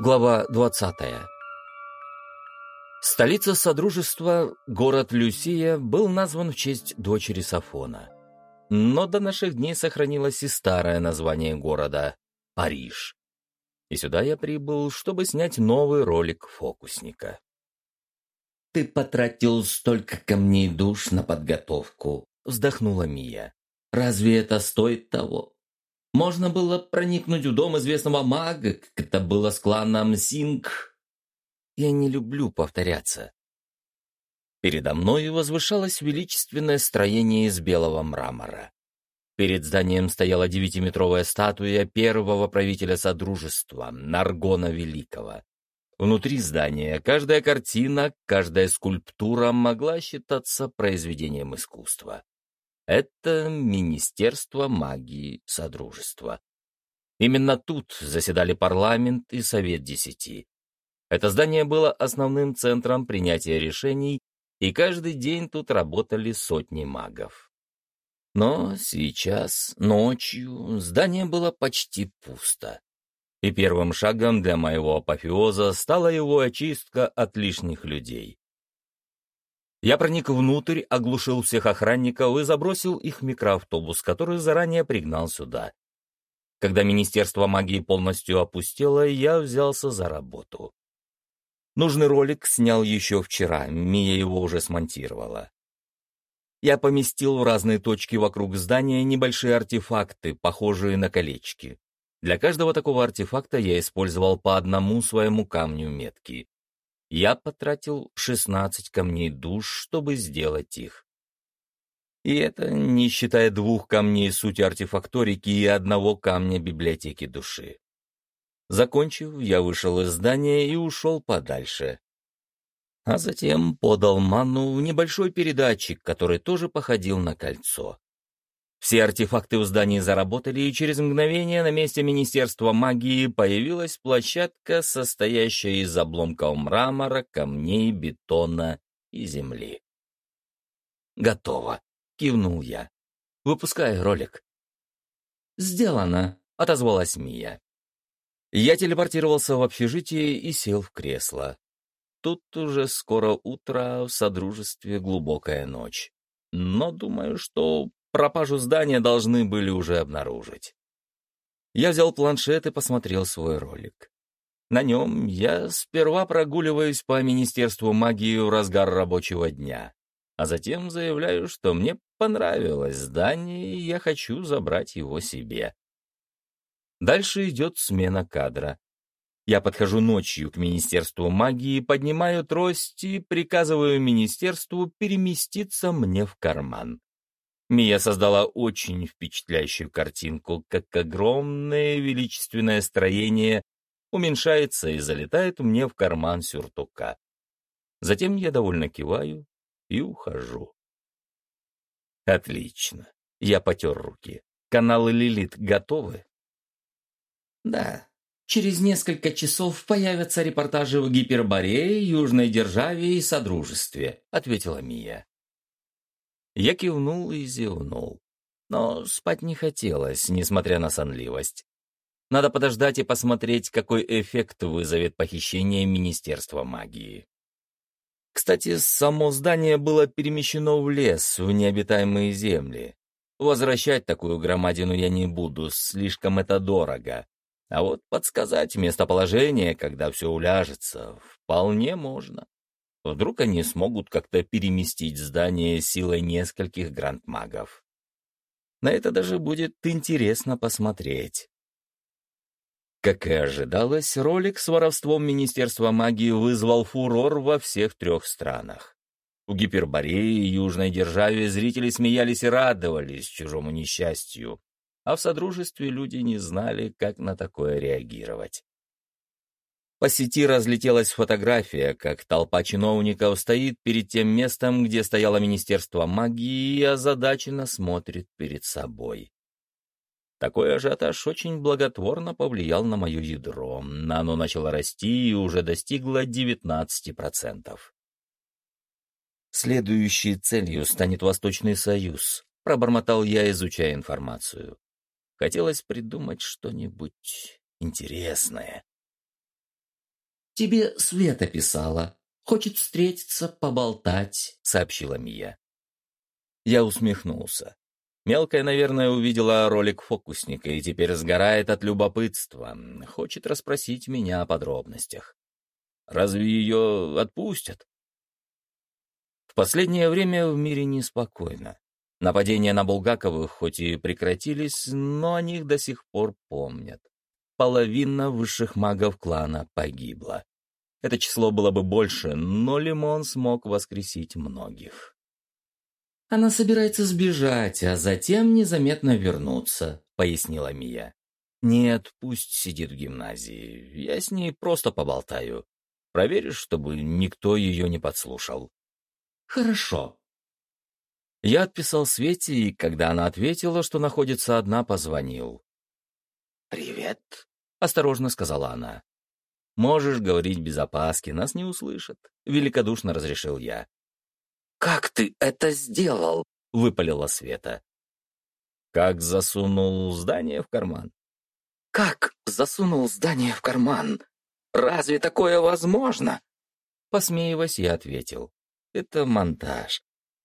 Глава 20. Столица Содружества, город Люсия, был назван в честь дочери Сафона. Но до наших дней сохранилось и старое название города — Париж. И сюда я прибыл, чтобы снять новый ролик фокусника. «Ты потратил столько камней душ на подготовку», — вздохнула Мия. «Разве это стоит того?» Можно было проникнуть в дом известного мага, как это было с кланом Синг. Я не люблю повторяться. Передо мной возвышалось величественное строение из белого мрамора. Перед зданием стояла девятиметровая статуя первого правителя Содружества, Наргона Великого. Внутри здания каждая картина, каждая скульптура могла считаться произведением искусства. Это Министерство магии Содружества. Именно тут заседали парламент и Совет Десяти. Это здание было основным центром принятия решений, и каждый день тут работали сотни магов. Но сейчас, ночью, здание было почти пусто. И первым шагом для моего апофеоза стала его очистка от лишних людей. Я проник внутрь, оглушил всех охранников и забросил их микроавтобус, который заранее пригнал сюда. Когда Министерство магии полностью опустело, я взялся за работу. Нужный ролик снял еще вчера, Мия его уже смонтировала. Я поместил в разные точки вокруг здания небольшие артефакты, похожие на колечки. Для каждого такого артефакта я использовал по одному своему камню метки я потратил 16 камней душ, чтобы сделать их. И это не считая двух камней сути артефакторики и одного камня библиотеки души. Закончив, я вышел из здания и ушел подальше. А затем подал ману в небольшой передатчик, который тоже походил на кольцо. Все артефакты в здании заработали, и через мгновение на месте Министерства магии появилась площадка, состоящая из обломков мрамора, камней, бетона и земли. «Готово», — кивнул я. «Выпускай ролик». «Сделано», — отозвалась Мия. Я телепортировался в общежитие и сел в кресло. Тут уже скоро утро, в Содружестве глубокая ночь. Но думаю, что Пропажу здания должны были уже обнаружить. Я взял планшет и посмотрел свой ролик. На нем я сперва прогуливаюсь по Министерству магии в разгар рабочего дня, а затем заявляю, что мне понравилось здание, и я хочу забрать его себе. Дальше идет смена кадра. Я подхожу ночью к Министерству магии, поднимаю трость и приказываю Министерству переместиться мне в карман. Мия создала очень впечатляющую картинку, как огромное величественное строение уменьшается и залетает мне в карман сюртука. Затем я довольно киваю и ухожу. Отлично. Я потер руки. Каналы Лилит готовы? Да. Через несколько часов появятся репортажи в Гиперборее, Южной Державе и Содружестве, ответила Мия. Я кивнул и зевнул. Но спать не хотелось, несмотря на сонливость. Надо подождать и посмотреть, какой эффект вызовет похищение Министерства магии. Кстати, само здание было перемещено в лес, в необитаемые земли. Возвращать такую громадину я не буду, слишком это дорого. А вот подсказать местоположение, когда все уляжется, вполне можно. Вдруг они смогут как-то переместить здание силой нескольких грандмагов. На это даже будет интересно посмотреть. Как и ожидалось, ролик с воровством Министерства магии вызвал фурор во всех трех странах. В Гиперборее и Южной Державе зрители смеялись и радовались чужому несчастью, а в Содружестве люди не знали, как на такое реагировать. По сети разлетелась фотография, как толпа чиновников стоит перед тем местом, где стояло Министерство магии, и озадаченно смотрит перед собой. Такой ажиотаж очень благотворно повлиял на мое ядро. Оно начало расти и уже достигло 19%. Следующей целью станет Восточный Союз, пробормотал я, изучая информацию. Хотелось придумать что-нибудь интересное. «Тебе Света писала. Хочет встретиться, поболтать», — сообщила Мия. Я усмехнулся. Мелкая, наверное, увидела ролик фокусника и теперь сгорает от любопытства. Хочет расспросить меня о подробностях. Разве ее отпустят? В последнее время в мире неспокойно. Нападения на Булгаковых хоть и прекратились, но о них до сих пор помнят. Половина высших магов клана погибла. Это число было бы больше, но Лимон смог воскресить многих. «Она собирается сбежать, а затем незаметно вернуться», — пояснила Мия. «Нет, пусть сидит в гимназии. Я с ней просто поболтаю. Проверишь, чтобы никто ее не подслушал». «Хорошо». Я отписал Свете, и когда она ответила, что находится одна, позвонил. «Привет», — осторожно сказала она. «Можешь говорить без опаски, нас не услышат», — великодушно разрешил я. «Как ты это сделал?» — выпалила Света. «Как засунул здание в карман?» «Как засунул здание в карман? Разве такое возможно?» Посмеиваясь, я ответил. «Это монтаж.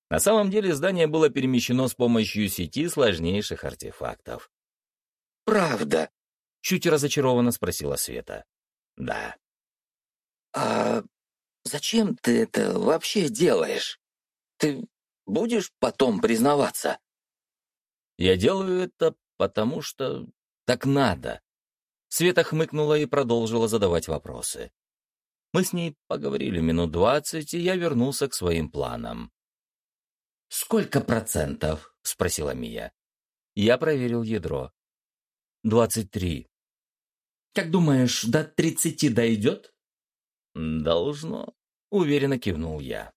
На самом деле здание было перемещено с помощью сети сложнейших артефактов». «Правда?» — чуть разочарованно спросила Света. «Да». «А зачем ты это вообще делаешь?» Ты будешь потом признаваться?» «Я делаю это потому, что так надо». Света хмыкнула и продолжила задавать вопросы. Мы с ней поговорили минут двадцать, и я вернулся к своим планам. «Сколько процентов?» — спросила Мия. Я проверил ядро. «Двадцать три». «Как думаешь, до тридцати дойдет?» «Должно», — уверенно кивнул я.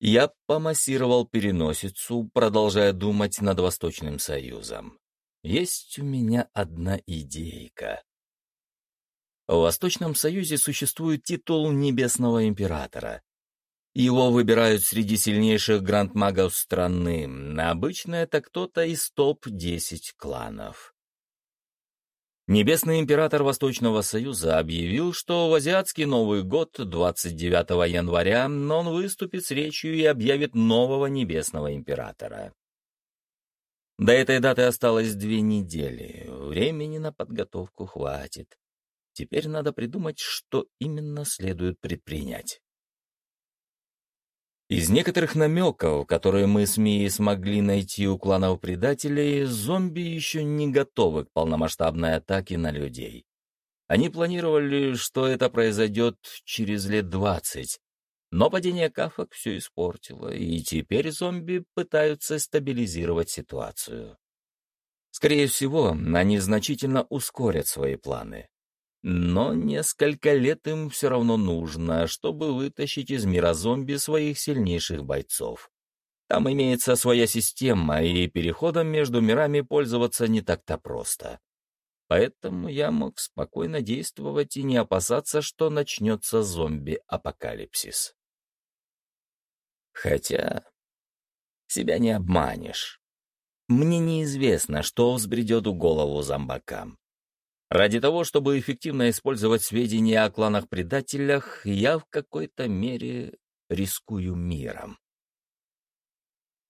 Я помассировал переносицу, продолжая думать над Восточным Союзом. Есть у меня одна идейка. В Восточном Союзе существует титул Небесного Императора. Его выбирают среди сильнейших грандмагов страны. Обычно это кто-то из топ-10 кланов. Небесный император Восточного Союза объявил, что в азиатский Новый год 29 января он выступит с речью и объявит нового небесного императора. До этой даты осталось две недели. Времени на подготовку хватит. Теперь надо придумать, что именно следует предпринять. Из некоторых намеков, которые мы с Мией смогли найти у кланов предателей, зомби еще не готовы к полномасштабной атаке на людей. Они планировали, что это произойдет через лет двадцать, но падение кафок все испортило, и теперь зомби пытаются стабилизировать ситуацию. Скорее всего, они значительно ускорят свои планы. Но несколько лет им все равно нужно, чтобы вытащить из мира зомби своих сильнейших бойцов. Там имеется своя система, и переходом между мирами пользоваться не так-то просто. Поэтому я мог спокойно действовать и не опасаться, что начнется зомби-апокалипсис. Хотя себя не обманешь. Мне неизвестно, что взбредет в голову зомбакам. Ради того, чтобы эффективно использовать сведения о кланах-предателях, я в какой-то мере рискую миром.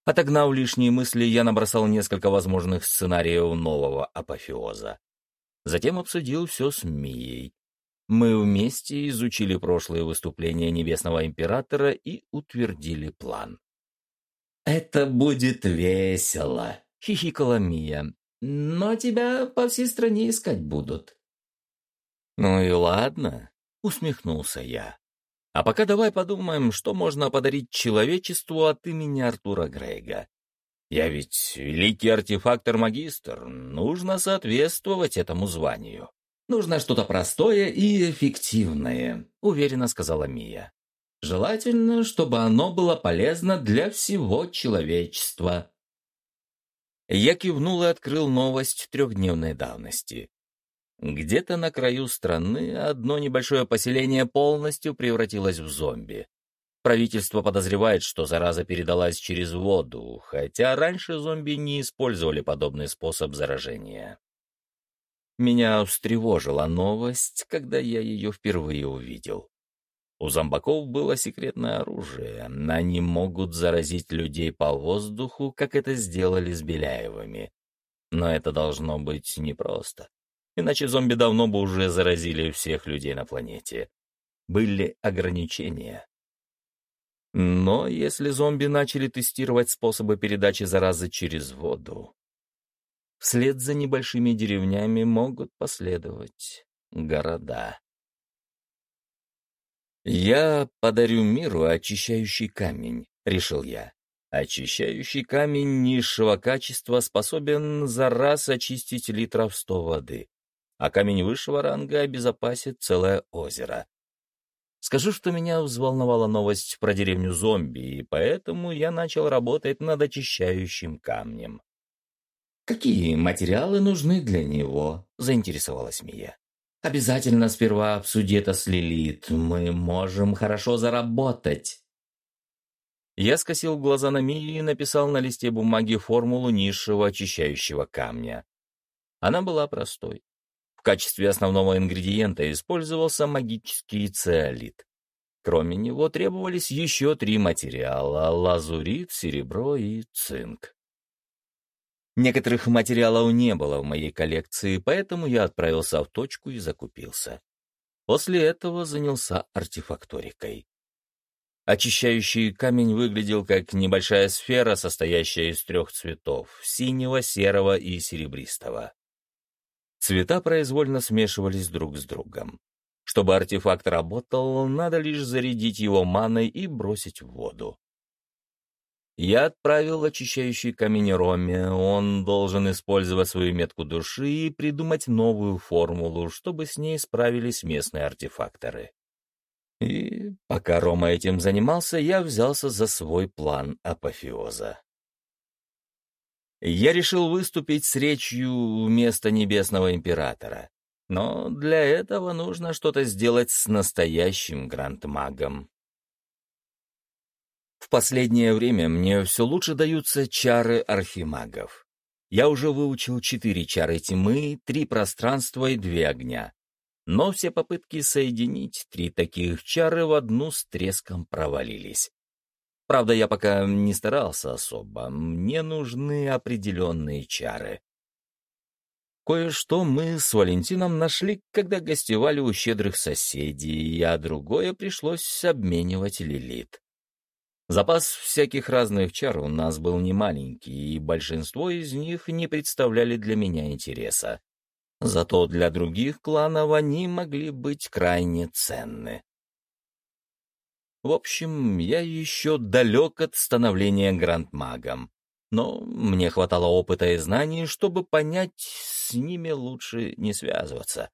Отогнав лишние мысли, я набросал несколько возможных сценариев нового апофеоза. Затем обсудил все с Мией. Мы вместе изучили прошлые выступления Небесного Императора и утвердили план. «Это будет весело», — хихикала Мия но тебя по всей стране искать будут». «Ну и ладно», — усмехнулся я. «А пока давай подумаем, что можно подарить человечеству от имени Артура Грейга. Я ведь великий артефактор-магистр, нужно соответствовать этому званию». «Нужно что-то простое и эффективное», — уверенно сказала Мия. «Желательно, чтобы оно было полезно для всего человечества». Я кивнул и открыл новость трехдневной давности. Где-то на краю страны одно небольшое поселение полностью превратилось в зомби. Правительство подозревает, что зараза передалась через воду, хотя раньше зомби не использовали подобный способ заражения. Меня встревожила новость, когда я ее впервые увидел. У зомбаков было секретное оружие. Они могут заразить людей по воздуху, как это сделали с Беляевыми. Но это должно быть непросто. Иначе зомби давно бы уже заразили всех людей на планете. Были ограничения. Но если зомби начали тестировать способы передачи заразы через воду, вслед за небольшими деревнями могут последовать города. «Я подарю миру очищающий камень», — решил я. Очищающий камень низшего качества способен за раз очистить литров сто воды, а камень высшего ранга обезопасит целое озеро. Скажу, что меня взволновала новость про деревню зомби, и поэтому я начал работать над очищающим камнем. «Какие материалы нужны для него?» — заинтересовалась Мия. Обязательно сперва обсуди это с Лилит. Мы можем хорошо заработать. Я скосил глаза на Мию и написал на листе бумаги формулу низшего очищающего камня. Она была простой. В качестве основного ингредиента использовался магический циолит. Кроме него требовались еще три материала — лазурит, серебро и цинк. Некоторых материалов не было в моей коллекции, поэтому я отправился в точку и закупился. После этого занялся артефакторикой. Очищающий камень выглядел как небольшая сфера, состоящая из трех цветов — синего, серого и серебристого. Цвета произвольно смешивались друг с другом. Чтобы артефакт работал, надо лишь зарядить его маной и бросить в воду. Я отправил очищающий камень Роме, он должен использовать свою метку души и придумать новую формулу, чтобы с ней справились местные артефакторы. И пока Рома этим занимался, я взялся за свой план апофеоза. Я решил выступить с речью вместо Небесного Императора. Но для этого нужно что-то сделать с настоящим грандмагом. В последнее время мне все лучше даются чары архимагов. Я уже выучил четыре чары тьмы, три пространства и две огня. Но все попытки соединить три таких чары в одну с треском провалились. Правда, я пока не старался особо, мне нужны определенные чары. Кое-что мы с Валентином нашли, когда гостевали у щедрых соседей, а другое пришлось обменивать Лилит. Запас всяких разных чар у нас был немаленький, и большинство из них не представляли для меня интереса. Зато для других кланов они могли быть крайне ценны. В общем, я еще далек от становления грандмагом, но мне хватало опыта и знаний, чтобы понять, с ними лучше не связываться.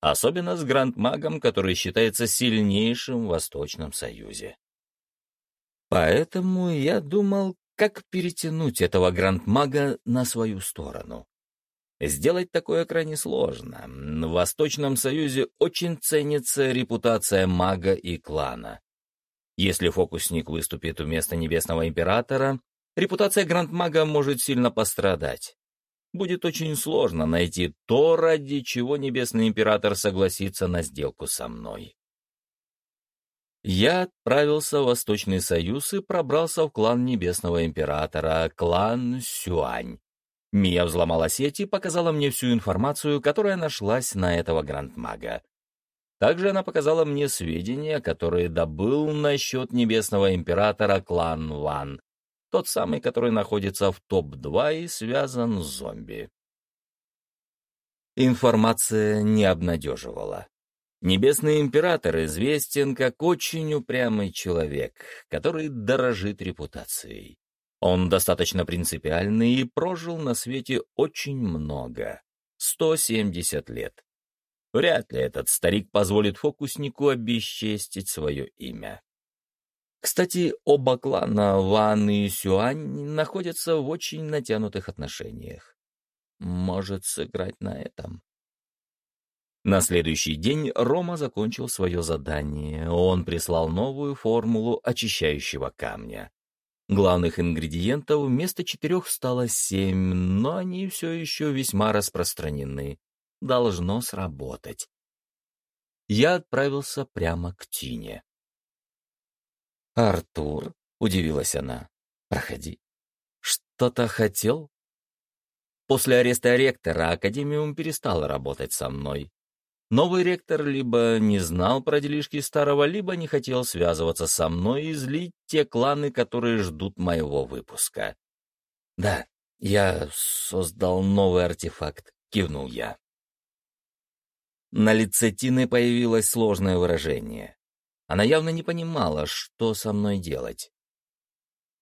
Особенно с грандмагом, который считается сильнейшим в Восточном Союзе. Поэтому я думал, как перетянуть этого грандмага на свою сторону. Сделать такое крайне сложно. В Восточном Союзе очень ценится репутация мага и клана. Если фокусник выступит вместо Небесного Императора, репутация грандмага может сильно пострадать. Будет очень сложно найти то, ради чего Небесный Император согласится на сделку со мной. Я отправился в Восточный Союз и пробрался в клан Небесного Императора, клан Сюань. Мия взломала сеть и показала мне всю информацию, которая нашлась на этого грандмага. Также она показала мне сведения, которые добыл насчет Небесного Императора клан Ван, тот самый, который находится в топ-2 и связан с зомби. Информация не обнадеживала. Небесный император известен как очень упрямый человек, который дорожит репутацией. Он достаточно принципиальный и прожил на свете очень много — 170 лет. Вряд ли этот старик позволит фокуснику обесчестить свое имя. Кстати, оба клана Ван и Сюань находятся в очень натянутых отношениях. Может сыграть на этом. На следующий день Рома закончил свое задание. Он прислал новую формулу очищающего камня. Главных ингредиентов вместо четырех стало семь, но они все еще весьма распространены. должно сработать. Я отправился прямо к Тине. «Артур», — удивилась она, — «проходи. Что-то хотел?» После ареста ректора Академиум перестала работать со мной. Новый ректор либо не знал про делишки старого, либо не хотел связываться со мной и злить те кланы, которые ждут моего выпуска. «Да, я создал новый артефакт», — кивнул я. На лице Тины появилось сложное выражение. Она явно не понимала, что со мной делать.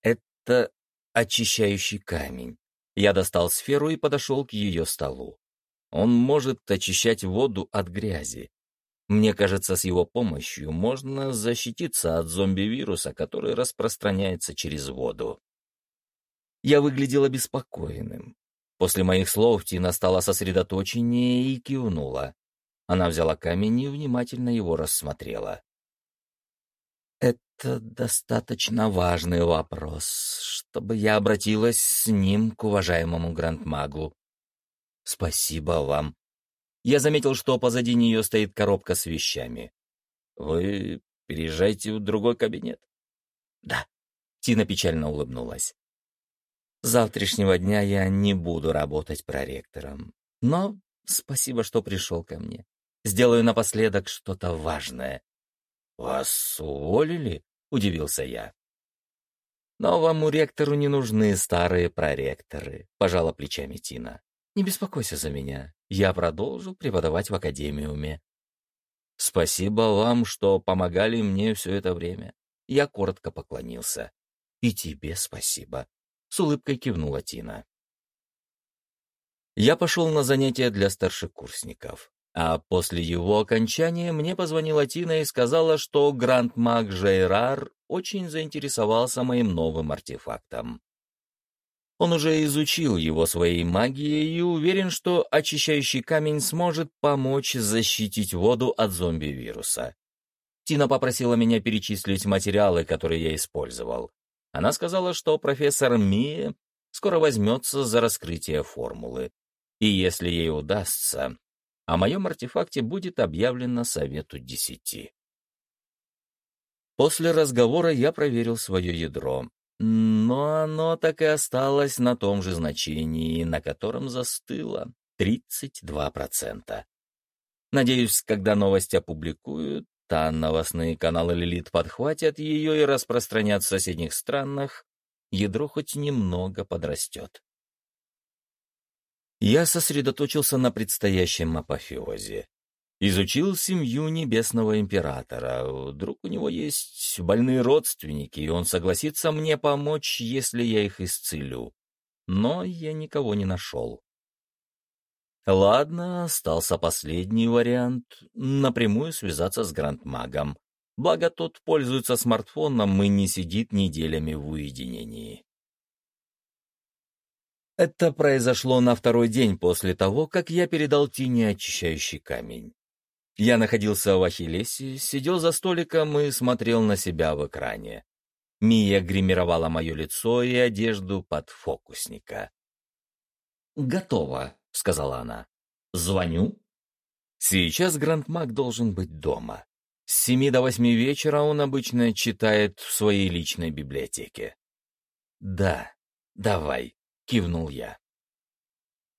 «Это очищающий камень». Я достал сферу и подошел к ее столу. Он может очищать воду от грязи. Мне кажется, с его помощью можно защититься от зомби-вируса, который распространяется через воду. Я выглядел обеспокоенным. После моих слов Тина стала сосредоточеннее и кивнула. Она взяла камень и внимательно его рассмотрела. «Это достаточно важный вопрос, чтобы я обратилась с ним к уважаемому грандмагу. «Спасибо вам». Я заметил, что позади нее стоит коробка с вещами. «Вы переезжаете в другой кабинет?» «Да». Тина печально улыбнулась. «С завтрашнего дня я не буду работать проректором. Но спасибо, что пришел ко мне. Сделаю напоследок что-то важное». «Вас уволили?» — удивился я. «Новому ректору не нужны старые проректоры», — пожала плечами Тина. Не беспокойся за меня. Я продолжу преподавать в академиуме. Спасибо вам, что помогали мне все это время. Я коротко поклонился. И тебе спасибо. С улыбкой кивнула Тина. Я пошел на занятия для старшекурсников. А после его окончания мне позвонила Тина и сказала, что гранд-маг Жейрар очень заинтересовался моим новым артефактом. Он уже изучил его своей магией и уверен, что очищающий камень сможет помочь защитить воду от зомби-вируса. Тина попросила меня перечислить материалы, которые я использовал. Она сказала, что профессор Мия скоро возьмется за раскрытие формулы. И если ей удастся, о моем артефакте будет объявлено Совету Десяти. После разговора я проверил свое ядро но оно так и осталось на том же значении, на котором застыло — 32%. Надеюсь, когда новость опубликуют, а новостные каналы Лилит подхватят ее и распространят в соседних странах, ядро хоть немного подрастет. Я сосредоточился на предстоящем апофеозе. Изучил семью Небесного Императора. Вдруг у него есть больные родственники, и он согласится мне помочь, если я их исцелю. Но я никого не нашел. Ладно, остался последний вариант — напрямую связаться с Грандмагом. Благо тот пользуется смартфоном и не сидит неделями в уединении. Это произошло на второй день после того, как я передал Тине очищающий камень. Я находился в Ахиллесе, сидел за столиком и смотрел на себя в экране. Мия гримировала мое лицо и одежду под фокусника. «Готово», — сказала она. «Звоню?» Сейчас Грандмаг должен быть дома. С семи до восьми вечера он обычно читает в своей личной библиотеке. «Да, давай», — кивнул я.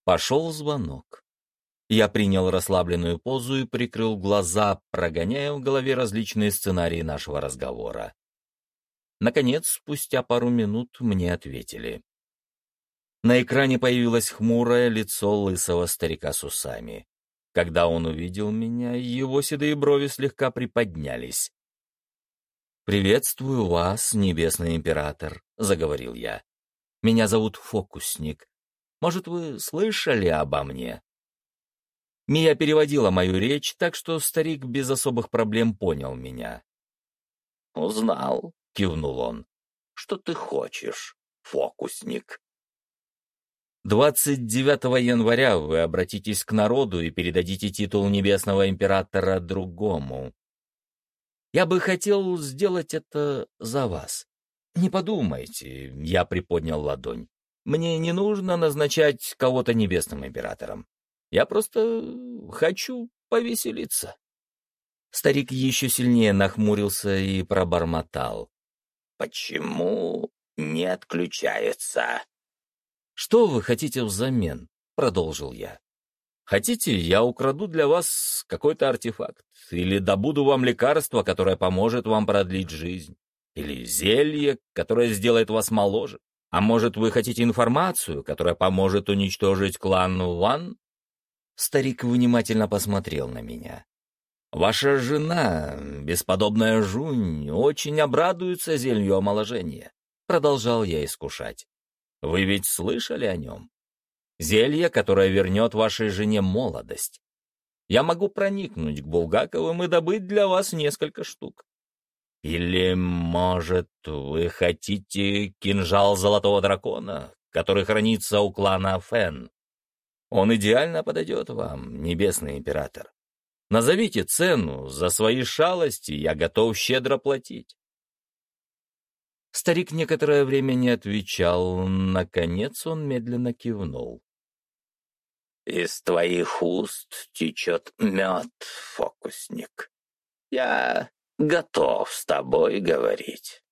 Пошел звонок. Я принял расслабленную позу и прикрыл глаза, прогоняя в голове различные сценарии нашего разговора. Наконец, спустя пару минут мне ответили. На экране появилось хмурое лицо лысого старика с усами. Когда он увидел меня, его седые брови слегка приподнялись. «Приветствую вас, Небесный Император», — заговорил я. «Меня зовут Фокусник. Может, вы слышали обо мне?» Мия переводила мою речь, так что старик без особых проблем понял меня. «Узнал», — кивнул он. «Что ты хочешь, фокусник?» 29 января вы обратитесь к народу и передадите титул Небесного Императора другому. Я бы хотел сделать это за вас. Не подумайте, я приподнял ладонь. Мне не нужно назначать кого-то Небесным Императором. Я просто хочу повеселиться». Старик еще сильнее нахмурился и пробормотал. «Почему не отключаются?» «Что вы хотите взамен?» — продолжил я. «Хотите, я украду для вас какой-то артефакт, или добуду вам лекарство, которое поможет вам продлить жизнь, или зелье, которое сделает вас моложе. А может, вы хотите информацию, которая поможет уничтожить клан Ван?» Старик внимательно посмотрел на меня. «Ваша жена, бесподобная Жунь, очень обрадуется зелью омоложения», — продолжал я искушать. «Вы ведь слышали о нем? Зелье, которое вернет вашей жене молодость. Я могу проникнуть к Булгаковым и добыть для вас несколько штук. Или, может, вы хотите кинжал Золотого Дракона, который хранится у клана Фен? Он идеально подойдет вам, Небесный Император. Назовите цену, за свои шалости я готов щедро платить. Старик некоторое время не отвечал, наконец он медленно кивнул. «Из твоих уст течет мед, фокусник. Я готов с тобой говорить».